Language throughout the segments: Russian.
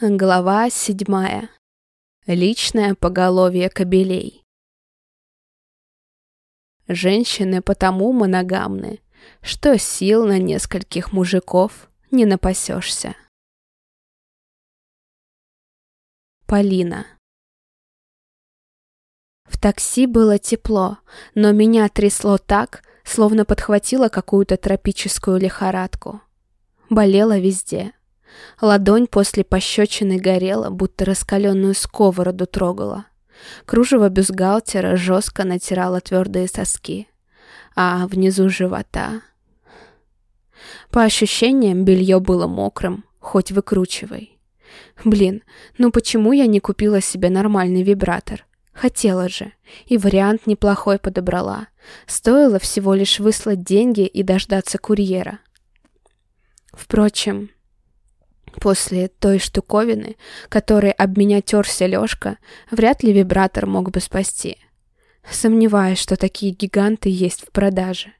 Глава седьмая. Личное поголовье кобелей. Женщины потому моногамны, что сил на нескольких мужиков не напасешься. Полина. В такси было тепло, но меня трясло так, словно подхватило какую-то тропическую лихорадку. Болело везде. Ладонь после пощечины горела, будто раскаленную сковороду трогала. Кружево бюстгальтера жестко натирало твердые соски. А внизу живота... По ощущениям, белье было мокрым, хоть выкручивай. Блин, ну почему я не купила себе нормальный вибратор? Хотела же. И вариант неплохой подобрала. Стоило всего лишь выслать деньги и дождаться курьера. Впрочем, После той штуковины, которой об меня терся Лёшка, вряд ли вибратор мог бы спасти. Сомневаюсь, что такие гиганты есть в продаже.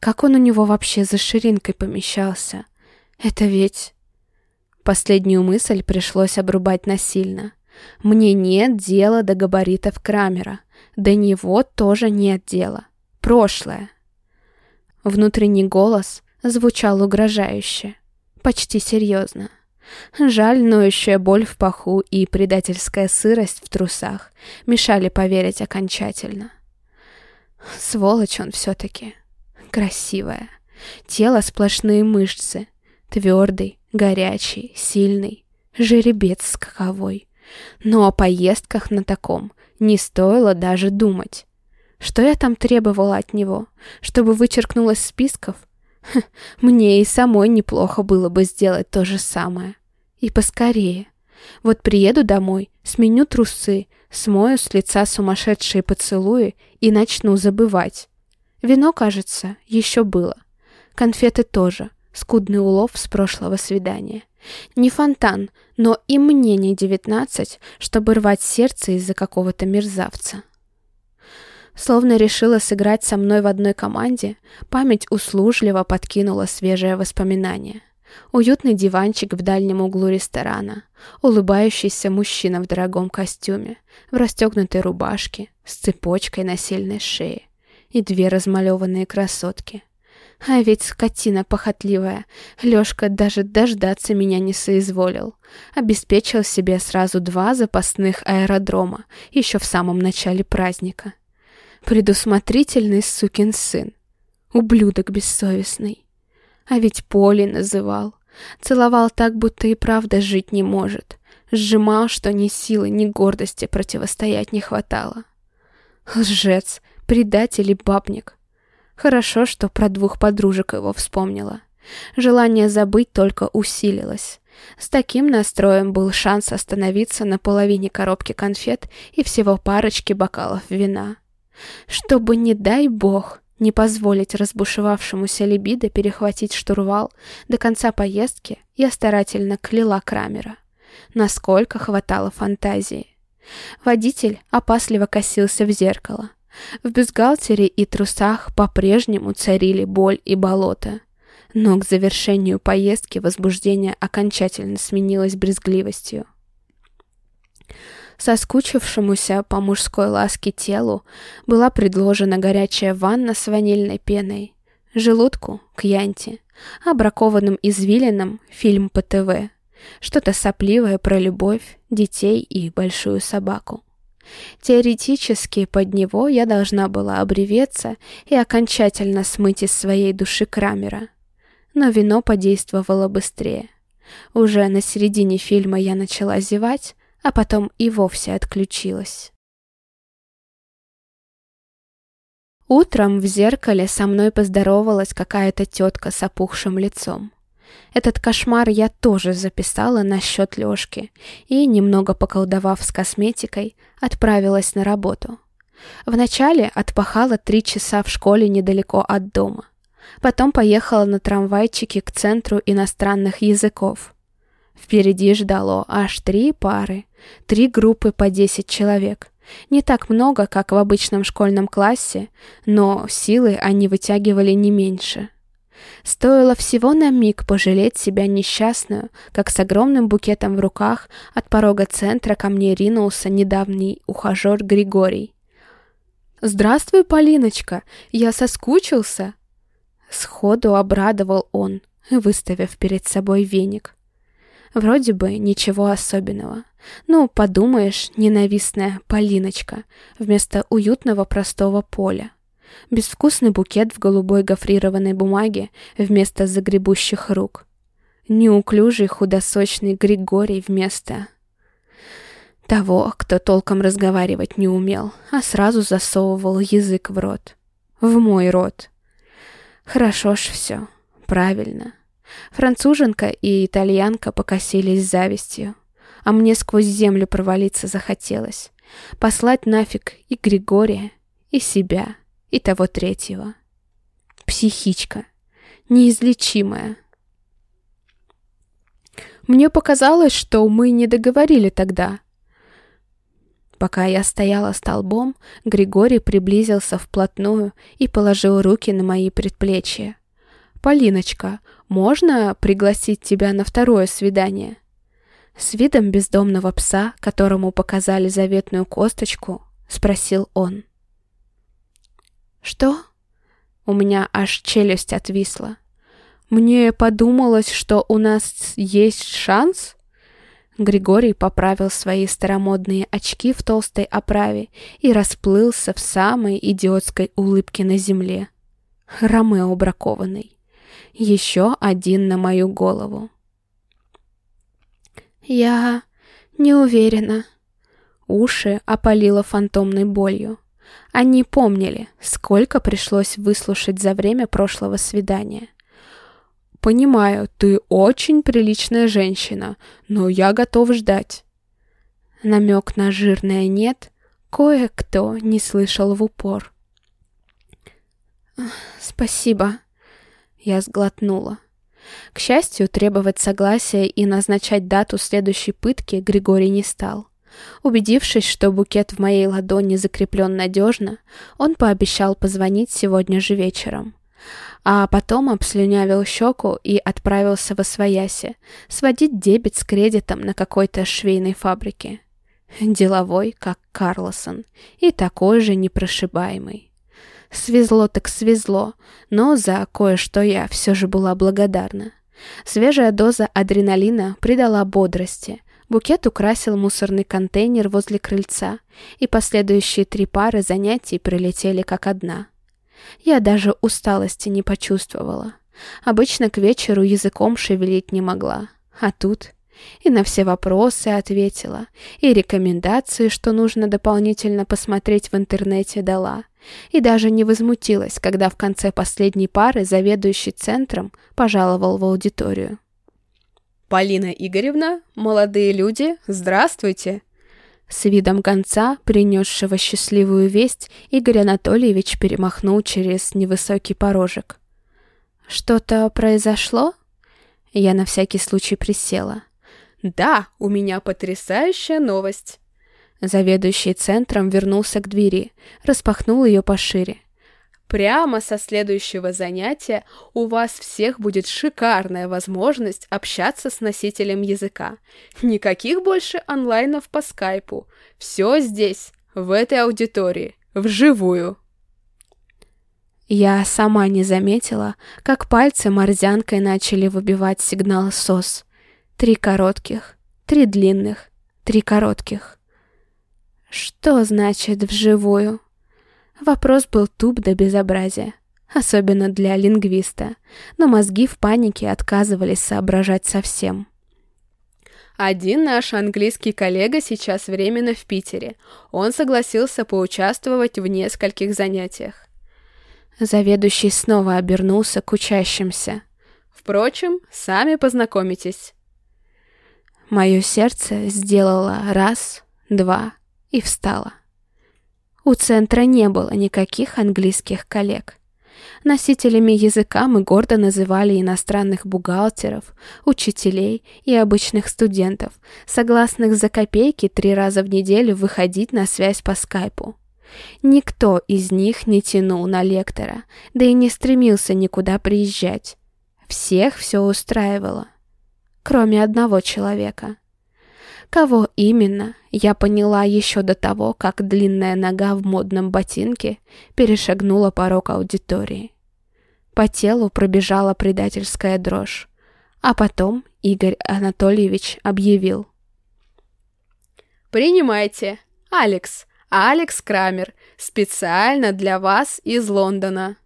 Как он у него вообще за ширинкой помещался? Это ведь... Последнюю мысль пришлось обрубать насильно. Мне нет дела до габаритов Крамера. До него тоже нет дела. Прошлое. Внутренний голос звучал угрожающе. Почти серьезно. Жаль, ноющая боль в паху и предательская сырость в трусах мешали поверить окончательно. Сволочь он все-таки. Красивая. Тело сплошные мышцы. Твердый, горячий, сильный. Жеребец скаковой. Но о поездках на таком не стоило даже думать. Что я там требовала от него? Чтобы вычеркнул из списков? Мне и самой неплохо было бы сделать то же самое. И поскорее. Вот приеду домой, сменю трусы, смою с лица сумасшедшие поцелуи и начну забывать. Вино, кажется, еще было. Конфеты тоже. Скудный улов с прошлого свидания. Не фонтан, но и мне не девятнадцать, чтобы рвать сердце из-за какого-то мерзавца. Словно решила сыграть со мной в одной команде, память услужливо подкинула свежее воспоминание. Уютный диванчик в дальнем углу ресторана, улыбающийся мужчина в дорогом костюме, в расстегнутой рубашке, с цепочкой на сильной шее и две размалеванные красотки. А ведь скотина похотливая, Лёшка даже дождаться меня не соизволил. Обеспечил себе сразу два запасных аэродрома еще в самом начале праздника. Предусмотрительный сукин сын. Ублюдок бессовестный. А ведь Полей называл. Целовал так, будто и правда жить не может. Сжимал, что ни силы, ни гордости противостоять не хватало. Лжец, предатель и бабник. Хорошо, что про двух подружек его вспомнила. Желание забыть только усилилось. С таким настроем был шанс остановиться на половине коробки конфет и всего парочки бокалов вина. Чтобы, не дай бог, не позволить разбушевавшемуся либидо перехватить штурвал до конца поездки, я старательно кляла Крамера. Насколько хватало фантазии. Водитель опасливо косился в зеркало. В бюстгальтере и трусах по-прежнему царили боль и болото. Но к завершению поездки возбуждение окончательно сменилось брезгливостью. Соскучившемуся по мужской ласке телу была предложена горячая ванна с ванильной пеной, желудку — кьянти, а бракованным извилинам — фильм по ТВ, что-то сопливое про любовь, детей и большую собаку. Теоретически под него я должна была обреветься и окончательно смыть из своей души Крамера. Но вино подействовало быстрее. Уже на середине фильма я начала зевать, а потом и вовсе отключилась. Утром в зеркале со мной поздоровалась какая-то тетка с опухшим лицом. Этот кошмар я тоже записала на счет Лешки и, немного поколдовав с косметикой, отправилась на работу. Вначале отпахала три часа в школе недалеко от дома. Потом поехала на трамвайчике к Центру иностранных языков. Впереди ждало аж три пары, три группы по 10 человек. Не так много, как в обычном школьном классе, но силы они вытягивали не меньше. Стоило всего на миг пожалеть себя несчастную, как с огромным букетом в руках от порога центра ко мне ринулся недавний ухажер Григорий. «Здравствуй, Полиночка! Я соскучился!» Сходу обрадовал он, выставив перед собой веник. Вроде бы ничего особенного. Ну, подумаешь, ненавистная Полиночка вместо уютного простого поля. Безвкусный букет в голубой гофрированной бумаге вместо загребущих рук. Неуклюжий худосочный Григорий вместо... Того, кто толком разговаривать не умел, а сразу засовывал язык в рот. В мой рот. Хорошо ж все. Правильно. Француженка и итальянка покосились завистью. А мне сквозь землю провалиться захотелось. Послать нафиг и Григория, и себя, и того третьего. Психичка. Неизлечимая. Мне показалось, что мы не договорили тогда. Пока я стояла столбом, Григорий приблизился вплотную и положил руки на мои предплечья. «Полиночка, можно пригласить тебя на второе свидание?» С видом бездомного пса, которому показали заветную косточку, спросил он. «Что?» У меня аж челюсть отвисла. «Мне подумалось, что у нас есть шанс?» Григорий поправил свои старомодные очки в толстой оправе и расплылся в самой идиотской улыбке на земле. Ромео бракованный. Еще один на мою голову. «Я не уверена». Уши опалило фантомной болью. Они помнили, сколько пришлось выслушать за время прошлого свидания. «Понимаю, ты очень приличная женщина, но я готов ждать». Намек на жирное «нет» кое-кто не слышал в упор. «Спасибо», — я сглотнула. К счастью, требовать согласия и назначать дату следующей пытки Григорий не стал. Убедившись, что букет в моей ладони закреплен надежно, он пообещал позвонить сегодня же вечером. А потом обслюнявил щеку и отправился в Освояси, сводить дебет с кредитом на какой-то швейной фабрике. Деловой, как Карлосон, и такой же непрошибаемый. Свезло так свезло, но за кое-что я все же была благодарна. Свежая доза адреналина придала бодрости. Букет украсил мусорный контейнер возле крыльца, и последующие три пары занятий пролетели как одна. Я даже усталости не почувствовала. Обычно к вечеру языком шевелить не могла, а тут и на все вопросы ответила, и рекомендации, что нужно дополнительно посмотреть в интернете, дала. И даже не возмутилась, когда в конце последней пары заведующий центром пожаловал в аудиторию. «Полина Игоревна, молодые люди, здравствуйте!» С видом гонца, принесшего счастливую весть, Игорь Анатольевич перемахнул через невысокий порожек. «Что-то произошло?» Я на всякий случай присела. «Да, у меня потрясающая новость!» Заведующий центром вернулся к двери, распахнул ее пошире. Прямо со следующего занятия у вас всех будет шикарная возможность общаться с носителем языка. Никаких больше онлайнов по скайпу. Все здесь, в этой аудитории, вживую. Я сама не заметила, как пальцы морзянкой начали выбивать сигнал СОС. Три коротких, три длинных, три коротких. Что значит «вживую»? Вопрос был туп до безобразия, особенно для лингвиста, но мозги в панике отказывались соображать совсем. Один наш английский коллега сейчас временно в Питере. Он согласился поучаствовать в нескольких занятиях. Заведующий снова обернулся к учащимся. Впрочем, сами познакомитесь. Мое сердце сделало раз, два, и встала. У центра не было никаких английских коллег. Носителями языка мы гордо называли иностранных бухгалтеров, учителей и обычных студентов, согласных за копейки три раза в неделю выходить на связь по скайпу. Никто из них не тянул на лектора, да и не стремился никуда приезжать. Всех все устраивало. Кроме одного человека. Кого именно, я поняла еще до того, как длинная нога в модном ботинке перешагнула порог аудитории. По телу пробежала предательская дрожь. А потом Игорь Анатольевич объявил. «Принимайте, Алекс, Алекс Крамер, специально для вас из Лондона».